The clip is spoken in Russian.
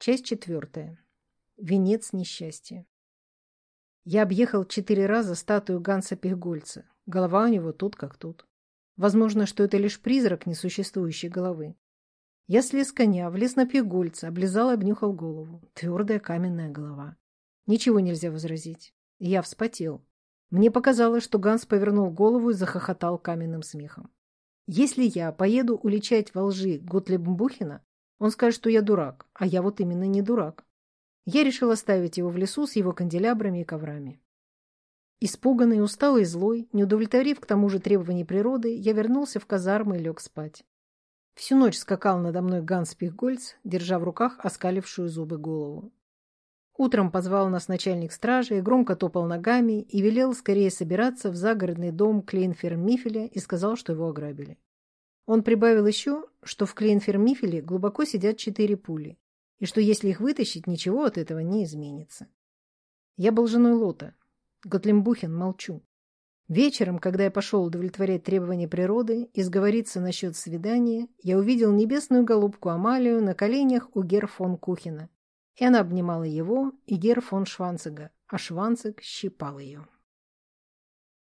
Часть четвертая. Венец несчастья. Я объехал четыре раза статую Ганса Пихгольца. Голова у него тут как тут. Возможно, что это лишь призрак несуществующей головы. Я слез коня, влез на Пихгольца, облизал и обнюхал голову. Твердая каменная голова. Ничего нельзя возразить. Я вспотел. Мне показалось, что Ганс повернул голову и захохотал каменным смехом. Если я поеду уличать во лжи Готлебмбухина, он скажет, что я дурак, а я вот именно не дурак. Я решил оставить его в лесу с его канделябрами и коврами. Испуганный, усталый злой, не удовлетворив к тому же требований природы, я вернулся в казармы и лег спать. Всю ночь скакал надо мной Ганс Пихгольц, держа в руках оскалившую зубы голову. Утром позвал нас начальник стражи, громко топал ногами и велел скорее собираться в загородный дом Клейнфермифеля и сказал, что его ограбили. Он прибавил еще, что в Клейнфермифеле глубоко сидят четыре пули, и что если их вытащить, ничего от этого не изменится. Я был женой Лота. Готлембухен, молчу. Вечером, когда я пошел удовлетворять требования природы и сговориться насчет свидания, я увидел небесную голубку Амалию на коленях у Гер фон Кухина. И она обнимала его и Гер фон Шванцега, а Шванцег щипал ее.